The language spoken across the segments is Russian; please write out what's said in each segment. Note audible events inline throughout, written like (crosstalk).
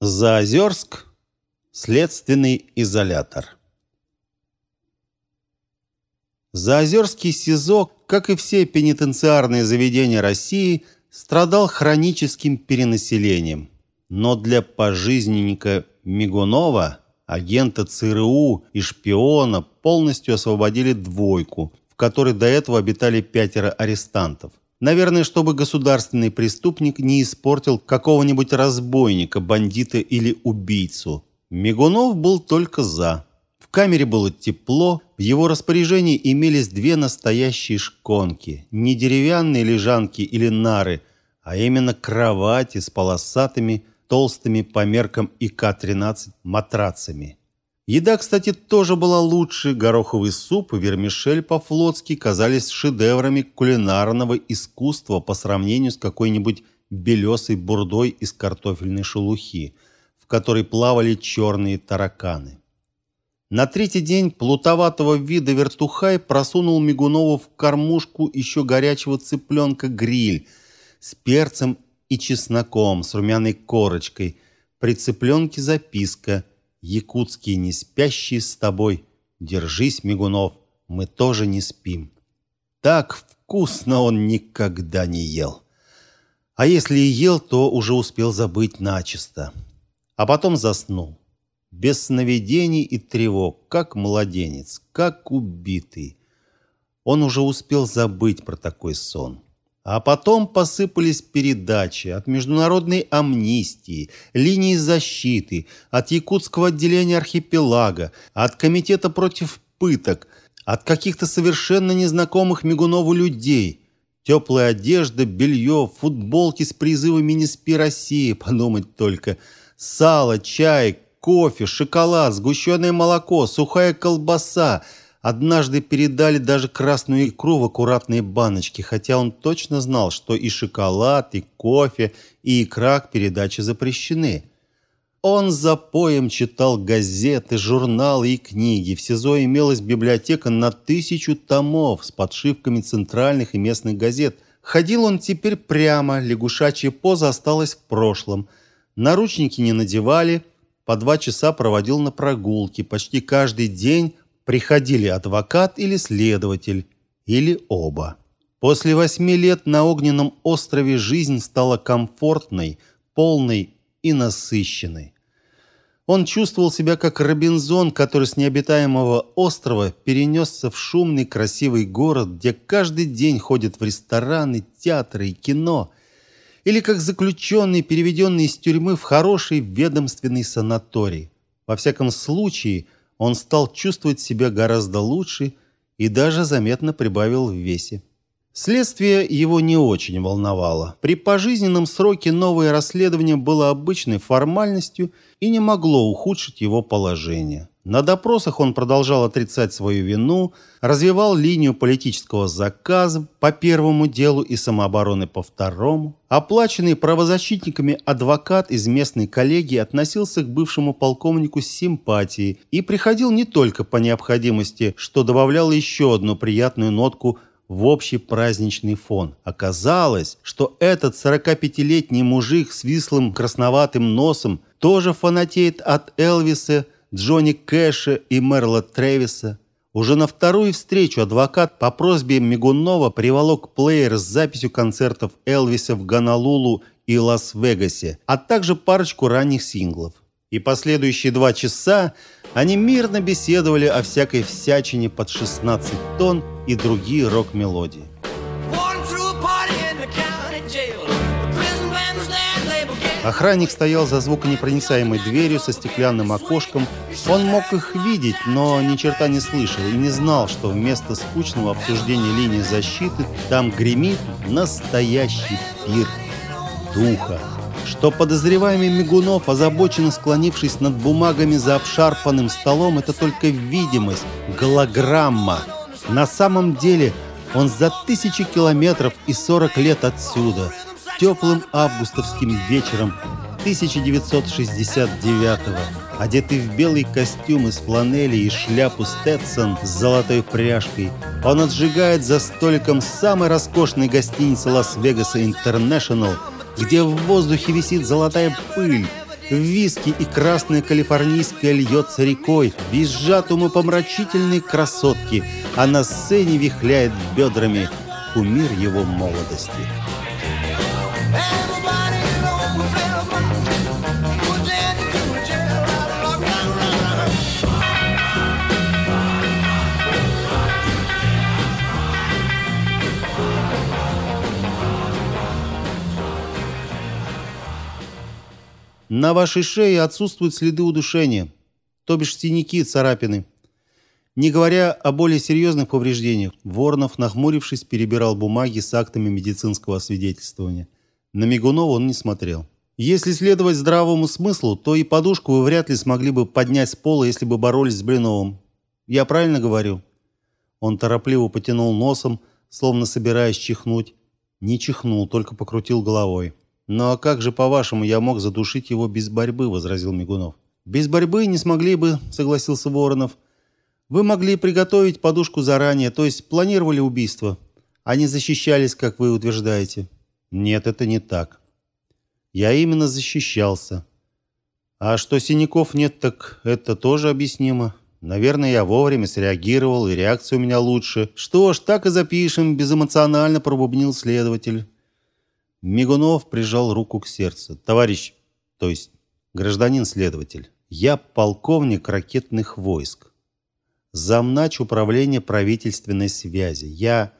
Заозерск. Следственный изолятор. Заозерский СИЗО, как и все пенитенциарные заведения России, страдал хроническим перенаселением. Но для пожизненника Мигунова, агента ЦРУ и шпиона, полностью освободили двойку, в которой до этого обитали пятеро арестантов. Наверное, чтобы государственный преступник не испортил какого-нибудь разбойника, бандита или убийцу. Мигунов был только за. В камере было тепло, в его распоряжении имелись две настоящие шконки, не деревянные лежанки или нары, а именно кровати с полосатыми, толстыми по меркам ИК-13 матрацами. Еда, кстати, тоже была лучше. Гороховый суп и вермишель по-флотски казались шедеврами кулинарного искусства по сравнению с какой-нибудь белесой бурдой из картофельной шелухи, в которой плавали черные тараканы. На третий день плутоватого вида вертухай просунул Мигунову в кормушку еще горячего цыпленка гриль с перцем и чесноком, с румяной корочкой. При цыпленке записка – якутские не спящие с тобой. Держись, Мигунов, мы тоже не спим. Так вкусно он никогда не ел. А если и ел, то уже успел забыть начисто. А потом заснул. Без сновидений и тревог, как младенец, как убитый. Он уже успел забыть про такой сон. А потом посыпались передачи от международной амнистии, линии защиты, от якутского отделения архипелага, от комитета против пыток, от каких-то совершенно незнакомых Мигунову людей. Теплая одежда, белье, футболки с призывами «Не спи, России», (laughs) подумать только. Сало, чай, кофе, шоколад, сгущенное молоко, сухая колбаса – Однажды передали даже красную икру в аккуратные баночки, хотя он точно знал, что и шоколад, и кофе, и икра к передаче запрещены. Он за поем читал газеты, журналы и книги. В СИЗО имелась библиотека на тысячу томов с подшивками центральных и местных газет. Ходил он теперь прямо, лягушачья поза осталась в прошлом. Наручники не надевали, по два часа проводил на прогулке. Почти каждый день приходили адвокат или следователь, или оба. После восьми лет на огненном острове жизнь стала комфортной, полной и насыщенной. Он чувствовал себя как Робинзон, который с необитаемого острова перенесся в шумный красивый город, где каждый день ходят в рестораны, театры и кино, или как заключенный, переведенный из тюрьмы в хороший ведомственный санаторий. Во всяком случае, он стал чувствовать себя гораздо лучше и даже заметно прибавил в весе. Следствие его не очень волновало. При пожизненном сроке новое расследование было обычной формальностью и не могло ухудшить его положение. На допросах он продолжал отрицать свою вину, развивал линию политического заказа по первому делу и самообороны по второму. Оплаченный правозащитниками адвокат из местной коллегии относился к бывшему полковнику с симпатией и приходил не только по необходимости, что добавляло еще одну приятную нотку в общий праздничный фон. Оказалось, что этот 45-летний мужик с вислым красноватым носом тоже фанатеет от Элвиса – Джонни Кэша и Мерла Трэвиса. Уже на вторую встречу адвокат по просьбе Мигунова приволок плеер с записью концертов Элвиса в Гонолулу и Лас-Вегасе, а также парочку ранних синглов. И последующие два часа они мирно беседовали о всякой всячине под 16 тонн и другие рок-мелодии. Охранник стоял за звуконепроницаемой дверью со стеклянным окошком. Он мог их видеть, но ни черта не слышал и не знал, что вместо скучного обсуждения линии защиты там гремит настоящий пир духа. Что подозреваемый Мигунов, озабоченно склонившись над бумагами за обшарпанным столом, это только видимость, голограмма. На самом деле он за тысячи километров и сорок лет отсюда – теплым августовским вечером 1969-го, одетый в белый костюм из фланели и шляпу Сtetson с золотой пряжкой, он отжигает за столиком самой роскошной гостиницы Лас-Вегаса Интернешнл, где в воздухе висит золотая пыль, Виски и красная калифорнийская льется рекой, визжат умопомрачительные красотки, а на сцене вихляет бедрами кумир его молодости. На вашей шее отсутствуют следы удушения, то бишь синяки, царапины. Не говоря о более серьезных повреждениях, Воронов, нахмурившись, перебирал бумаги с актами медицинского освидетельствования. На Мигунова он не смотрел. Если следовать здравому смыслу, то и подушку вы вряд ли смогли бы поднять с пола, если бы боролись с Блиновым. Я правильно говорю? Он торопливо потянул носом, словно собираясь чихнуть. Не чихнул, только покрутил головой. «Ну а как же, по-вашему, я мог задушить его без борьбы?» – возразил Мигунов. «Без борьбы не смогли бы», – согласился Воронов. «Вы могли приготовить подушку заранее, то есть планировали убийство, а не защищались, как вы утверждаете». «Нет, это не так. Я именно защищался. А что синяков нет, так это тоже объяснимо. Наверное, я вовремя среагировал, и реакция у меня лучше. Что ж, так и запишем, безэмоционально пробубнил следователь. Мигунов прижал руку к сердцу. Товарищ, то есть гражданин-следователь, я полковник ракетных войск. Замнач управления правительственной связи. Я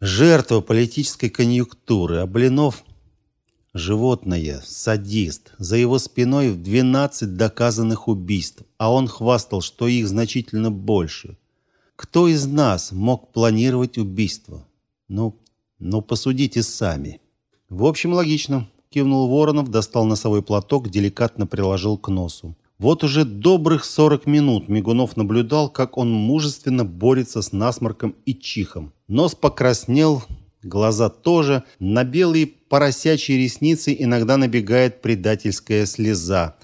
жертва политической конъюнктуры, а Блинов животное, садист. За его спиной в 12 доказанных убийств, а он хвастал, что их значительно больше. Кто из нас мог планировать убийство? Ну, ну, посудите сами. В общем, логично. Кивнул Воронов, достал носовой платок, деликатно приложил к носу. Вот уже добрых 40 минут Мигунов наблюдал, как он мужественно борется с насморком и чихом. Нос покраснел, глаза тоже, на белые поросячьи ресницы иногда набегает предательская слеза.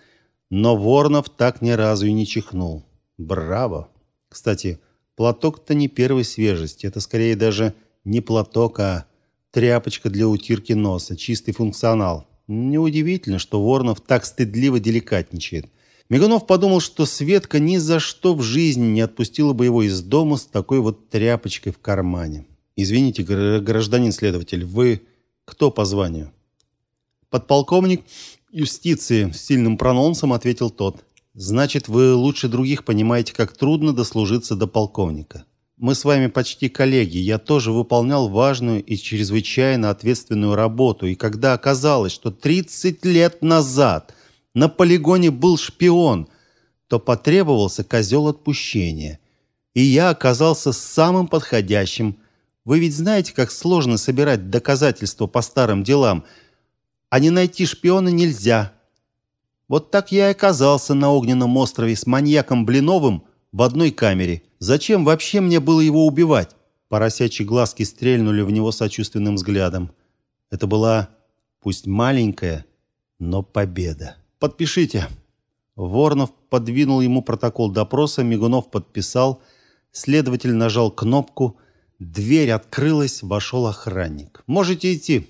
Но Воронов так ни разу и не чихнул. Браво! Кстати, платок-то не первой свежести, это скорее даже не платок, а тряпочка для утирки носа, чистый функционал. Неудивительно, что Воронов так стыдливо деликатничает. Мигунов подумал, что Светка ни за что в жизни не отпустила бы его из дома с такой вот тряпочкой в кармане. Извините, гражданин следователь, вы кто по званию? Подполковник юстиции с сильным прононсом ответил тот. Значит, вы лучше других понимаете, как трудно дослужиться до полковника. Мы с вами почти коллеги. Я тоже выполнял важную и чрезвычайно ответственную работу. И когда оказалось, что 30 лет назад на полигоне был шпион, то потребовался козел отпущения. И я оказался самым подходящим. Вы ведь знаете, как сложно собирать доказательства по старым делам, а не найти шпиона нельзя. Вот так я и оказался на огненном острове с маньяком Блиновым в одной камере. Зачем вообще мне было его убивать? Поросячьи глазки стрельнули в него сочувственным взглядом. Это была, пусть маленькая, но победа. Подпишите. Воронов подвинул ему протокол допроса, Мигунов подписал, следователь нажал кнопку, дверь открылась, вошел охранник. Можете идти.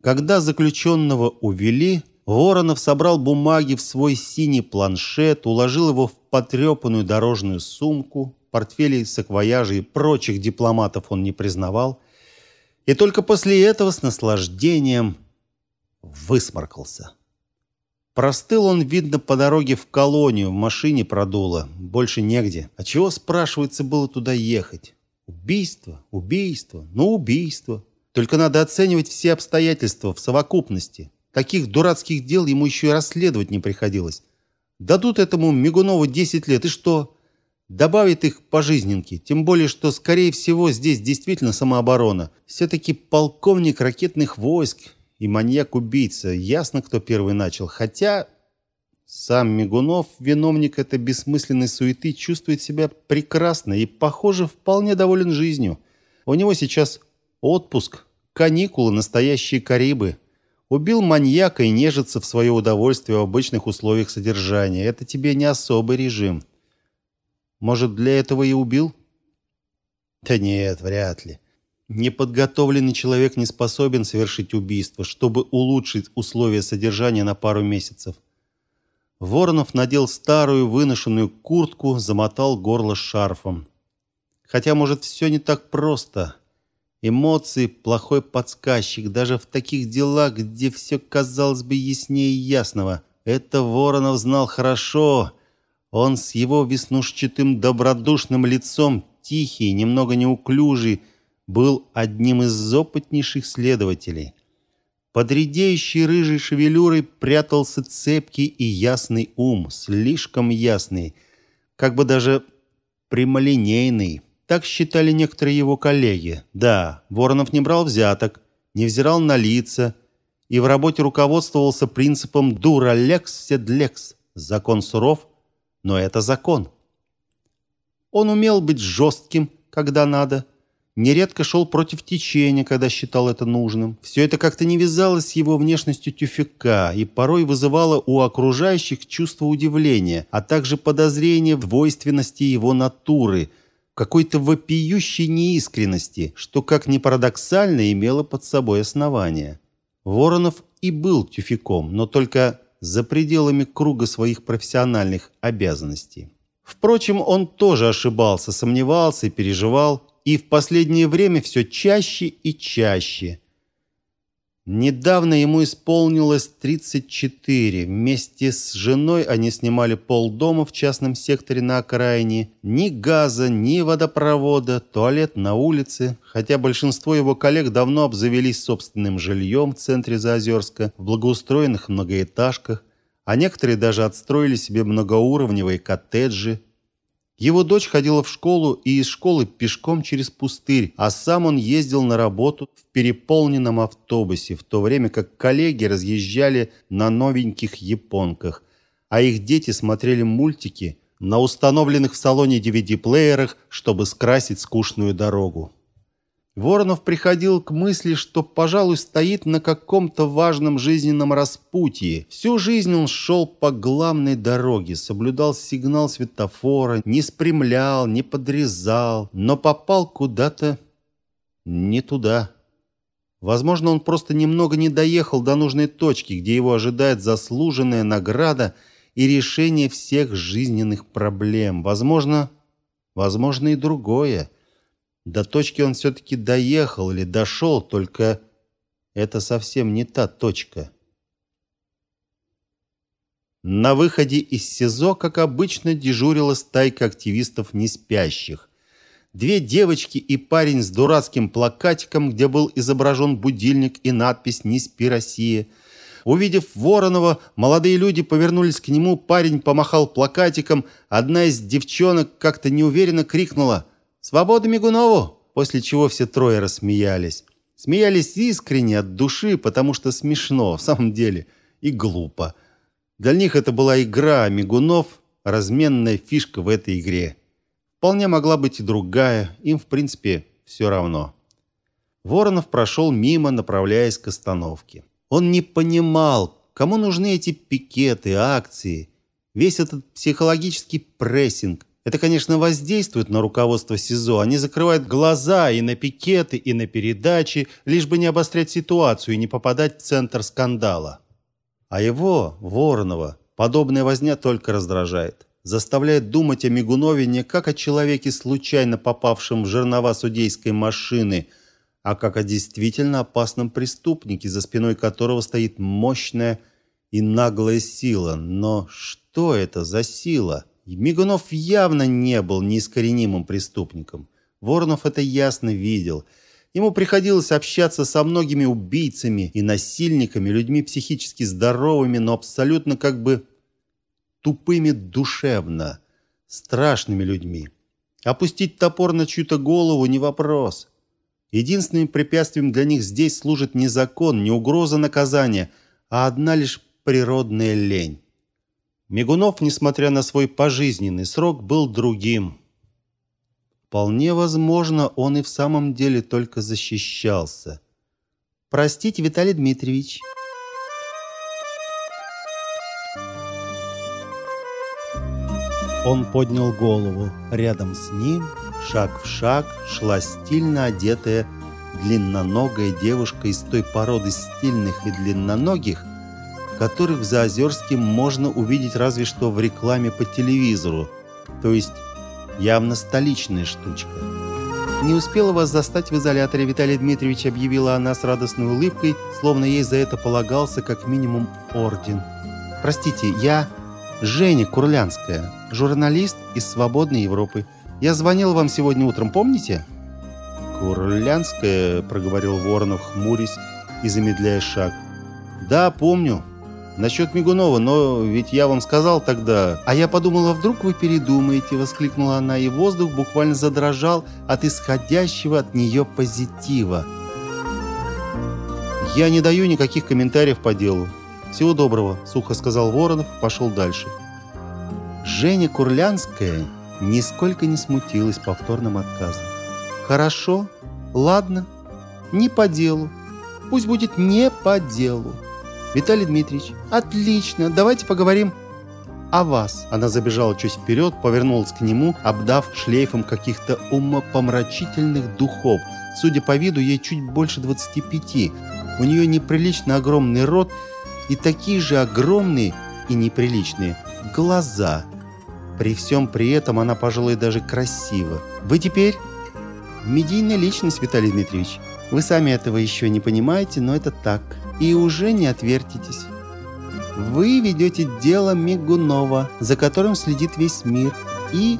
Когда заключенного увели, Воронов собрал бумаги в свой синий планшет, уложил его в потрепанную дорожную сумку, портфели, саквояжи и прочих дипломатов он не признавал, и только после этого с наслаждением высморкался. Простыл он, видно, по дороге в колонию, в машине продуло, больше негде. А чего, спрашивается, было туда ехать? Убийство, убийство, ну убийство. Только надо оценивать все обстоятельства в совокупности. Таких дурацких дел ему еще и расследовать не приходилось. Дадут этому Мигунову 10 лет, и что? Добавит их пожизненки. Тем более, что, скорее всего, здесь действительно самооборона. Все-таки полковник ракетных войск и маньяк-убийца. Ясно, кто первый начал. Хотя сам Мигунов, виновник этой бессмысленной суеты, чувствует себя прекрасно и, похоже, вполне доволен жизнью. У него сейчас отпуск, каникулы, настоящие Карибы. Убил маньяка и нежится в свое удовольствие в обычных условиях содержания. Это тебе не особый режим. Может, для этого и убил? Да нет, вряд ли. Неподготовленный человек не способен совершить убийство, чтобы улучшить условия содержания на пару месяцев. Воронов надел старую выношенную куртку, замотал горло шарфом. Хотя, может, все не так просто. Эмоции плохой подсказчик даже в таких делах, где все казалось бы яснее ясного. Это Воронов знал хорошо. Он с его веснушчатым добродушным лицом, тихий, немного неуклюжий, был одним из опытнейших следователей. Под редеющей рыжей шевелюрой прятался цепкий и ясный ум, слишком ясный, как бы даже прямолинейный. Так считали некоторые его коллеги. Да, Воронов не брал взяток, не взирал на лица и в работе руководствовался принципом «дура лекс сед лекс». Закон суров, но это закон. Он умел быть жестким, когда надо, нередко шел против течения, когда считал это нужным. Все это как-то не вязалось с его внешностью тюфяка и порой вызывало у окружающих чувство удивления, а также подозрение в двойственности его натуры, какой-то вопиющей неискренности, что, как ни парадоксально, имело под собой основание. Воронов и был тюфяком, но только за пределами круга своих профессиональных обязанностей. Впрочем, он тоже ошибался, сомневался и переживал, и в последнее время все чаще и чаще. Недавно ему исполнилось 34. Вместе с женой они снимали полдома в частном секторе на окраине. Ни газа, ни водопровода, туалет на улице. Хотя большинство его коллег давно обзавелись собственным жильем в центре Заозерска, в благоустроенных многоэтажках, а некоторые даже отстроили себе многоуровневые коттеджи, его дочь ходила в школу и из школы пешком через пустырь, а сам он ездил на работу в переполненном автобусе, в то время как коллеги разъезжали на новеньких японках, а их дети смотрели мультики на установленных в салоне DVD-плеерах, чтобы скрасить скучную дорогу. Воронов приходил к мысли, что, пожалуй, стоит на каком-то важном жизненном распутье. Всю жизнь он шел по главной дороге, соблюдал сигнал светофора, не спрямлял, не подрезал, но попал куда-то не туда. Возможно, он просто немного не доехал до нужной точки, где его ожидает заслуженная награда и решение всех жизненных проблем. Возможно, возможно и другое – до точки он все-таки доехал или дошел, только это совсем не та точка. На выходе из СИЗО, как обычно, дежурила стайка активистов неспящих. Две девочки и парень с дурацким плакатиком, где был изображен будильник и надпись «Не спи, Россия». Увидев Воронова, молодые люди повернулись к нему, парень помахал плакатиком, одна из девчонок как-то неуверенно крикнула «Свобода Мигунову!» После чего все трое рассмеялись. Смеялись искренне, от души, потому что смешно, в самом деле, и глупо. Для них это была игра, а Мигунов – разменная фишка в этой игре. Вполне могла быть и другая, им, в принципе, все равно. Воронов прошел мимо, направляясь к остановке. Он не понимал, кому нужны эти пикеты, акции, весь этот психологический прессинг, это, конечно, воздействует на руководство СИЗО. Они закрывают глаза и на пикеты, и на передачи, лишь бы не обострять ситуацию и не попадать в центр скандала. А его, Воронова, подобная возня только раздражает. Заставляет думать о Мигунове не как о человеке, случайно попавшем в жернова судейской машины, а как о действительно опасном преступнике, за спиной которого стоит мощная и наглая сила. Но что это за сила? Мигунов явно не был неискоренимым преступником. Воронов это ясно видел. Ему приходилось общаться со многими убийцами и насильниками, людьми психически здоровыми, но абсолютно как бы тупыми душевно, страшными людьми. Опустить топор на чью-то голову не вопрос. Единственным препятствием для них здесь служит не закон, не угроза наказания, а одна лишь природная лень. Мигунов, несмотря на свой пожизненный срок, был другим. Вполне возможно, он и в самом деле только защищался. Простите, Виталий Дмитриевич. Он поднял голову. Рядом с ним, шаг в шаг, шла стильно одетая длинноногая девушка из той породы стильных и длинноногих, которых в Заозерске можно увидеть разве что в рекламе по телевизору, то есть явно столичная штучка. «Не успела вас застать в изоляторе, Виталий Дмитриевич», объявила она с радостной улыбкой, словно ей за это полагался как минимум орден. «Простите, я Женя Курлянская, журналист из «Свободной Европы». Я звонил вам сегодня утром, помните?» «Курлянская», — проговорил Воронов, хмурясь и замедляя шаг. «Да, помню. Насчет Мигунова, но ведь я вам сказал тогда...» «А я подумала, вдруг вы передумаете», — воскликнула она, и воздух буквально задрожал от исходящего от нее позитива. «Я не даю никаких комментариев по делу. Всего доброго», — сухо сказал Воронов, пошел дальше. Женя Курлянская нисколько не смутилась повторным отказом. «Хорошо, ладно, не по делу. Пусть будет не по делу. Виталий Дмитриевич, отлично, давайте поговорим о вас. Она забежала чуть вперед, повернулась к нему, обдав шлейфом каких-то умопомрачительных духов. Судя по виду, ей чуть больше 25. У нее неприлично огромный рот и такие же огромные и неприличные глаза. При всем при этом она, пожалуй, даже красива. Вы теперь медийная личность, Виталий Дмитриевич. Вы сами этого еще не понимаете, но это так и уже не отвертитесь. Вы ведете дело Мигунова, за которым следит весь мир, и...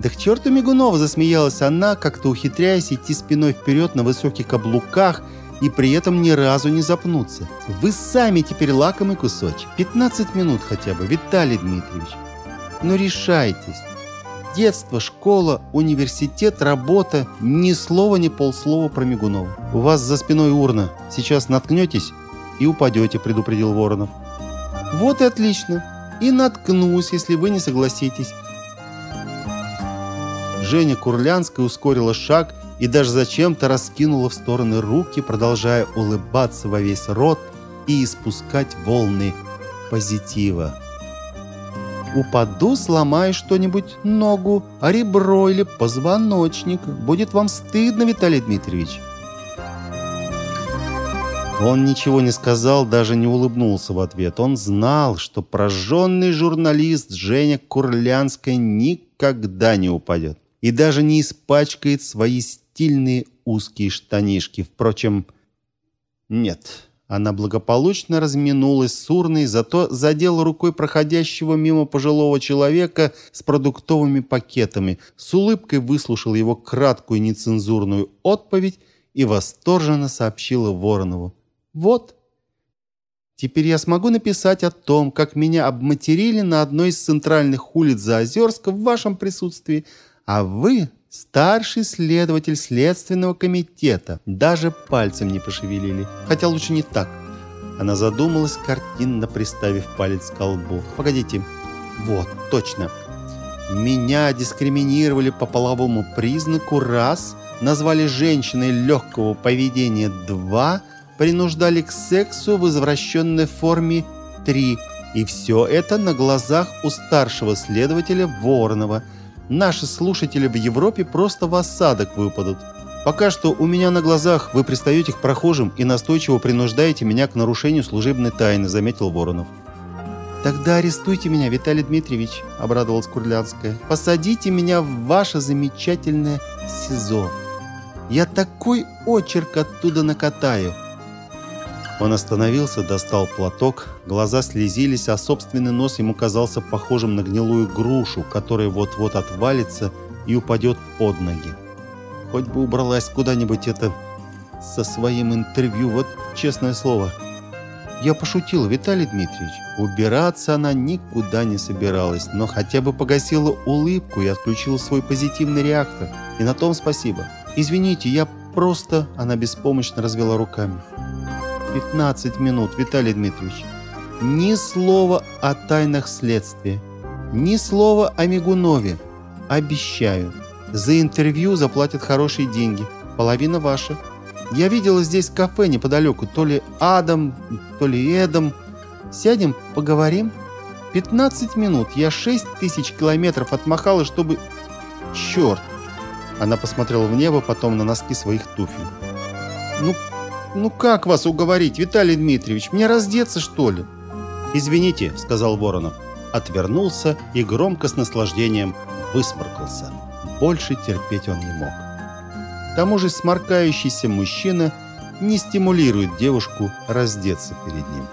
Да к черту Мигунова, засмеялась она, как-то ухитряясь идти спиной вперед на высоких каблуках и при этом ни разу не запнуться. Вы сами теперь лакомый кусочек. 15 минут хотя бы, Виталий Дмитриевич. Ну решайтесь. Детство, школа, университет, работа. Ни слова, ни полслова про Мигунова. У вас за спиной урна. Сейчас наткнетесь и упадете», — предупредил Воронов. «Вот и отлично. И наткнусь, если вы не согласитесь». Женя Курлянская ускорила шаг и даже зачем-то раскинула в стороны руки, продолжая улыбаться во весь рот и испускать волны позитива. «Упаду, сломаю что-нибудь, ногу, а ребро или позвоночник. Будет вам стыдно, Виталий Дмитриевич». Он ничего не сказал, даже не улыбнулся в ответ. Он знал, что прожженный журналист Женя Курлянская никогда не упадет. И даже не испачкает свои стильные узкие штанишки. Впрочем, нет. Она благополучно разминулась с урной, зато задела рукой проходящего мимо пожилого человека с продуктовыми пакетами, с улыбкой выслушал его краткую нецензурную отповедь и восторженно сообщила Воронову. Вот. Теперь я смогу написать о том, как меня обматерили на одной из центральных улиц Заозерска в вашем присутствии, а вы, старший следователь Следственного комитета, даже пальцем не пошевелили. Хотя лучше не так. Она задумалась, картинно приставив палец к колбу. Погодите. Вот, точно. Меня дискриминировали по половому признаку раз, назвали женщиной легкого поведения два – принуждали к сексу в извращенной форме 3. И все это на глазах у старшего следователя Воронова. Наши слушатели в Европе просто в осадок выпадут. Пока что у меня на глазах вы пристаете к прохожим и настойчиво принуждаете меня к нарушению служебной тайны, заметил Воронов. «Тогда арестуйте меня, Виталий Дмитриевич», — обрадовалась Курлянская. «Посадите меня в ваше замечательное СИЗО. Я такой очерк оттуда накатаю. Он остановился, достал платок, глаза слезились, а собственный нос ему казался похожим на гнилую грушу, которая вот-вот отвалится и упадет под ноги. Хоть бы убралась куда-нибудь это со своим интервью, вот честное слово. Я пошутила, Виталий Дмитриевич. Убираться она никуда не собиралась, но хотя бы погасила улыбку и отключила свой позитивный реактор. И на том спасибо. Извините, я просто... Она беспомощно развела руками. 15 минут, Виталий Дмитриевич. Ни слова о тайнах следствия. Ни слова о Мигунове. Обещаю. За интервью заплатят хорошие деньги. Половина ваша. Я видела здесь кафе неподалеку. То ли Адам, то ли Эдом. Сядем, поговорим. 15 минут. Я 6 тысяч километров отмахала, чтобы... Черт! Она посмотрела в небо, потом на носки своих туфель. Ну, ну как вас уговорить, Виталий Дмитриевич? Мне раздеться, что ли?» «Извините», — сказал Воронов. Отвернулся и громко с наслаждением высморкался. Больше терпеть он не мог. К тому же сморкающийся мужчина не стимулирует девушку раздеться перед ним.